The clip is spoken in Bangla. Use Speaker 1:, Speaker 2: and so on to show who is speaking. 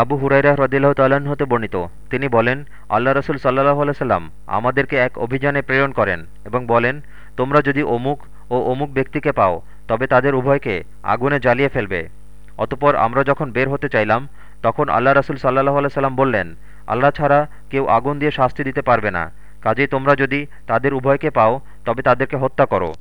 Speaker 1: আবু হুরাইরা হ্রদিল্লাহ তাল্লাহ্ন হতে বর্ণিত। তিনি বলেন, আল্লাহ রসুল সাল্লাহ আলাইসাল্লাম আমাদেরকে এক অভিযানে প্রেরণ করেন এবং বলেন, তোমরা যদি অমুক ও অমুক ব্যক্তিকে পাও, তবে তাদের উভয়কে আগুনে জ্বালিয়ে ফেলবে। অতপর আমরা যখন বের হতে চাইলাম, তখন আল্লাহ রসুল সাল্লাহ আলাইসাল্লাম বললেন, আল্লাহ ছাড়া কেউ আগুন দিয়ে শাস্তি দিতে পারবে না। কাজেই তোমরা যদি তাদের উভয়কে পাও, তবে তাদেরকে হত্যা করো।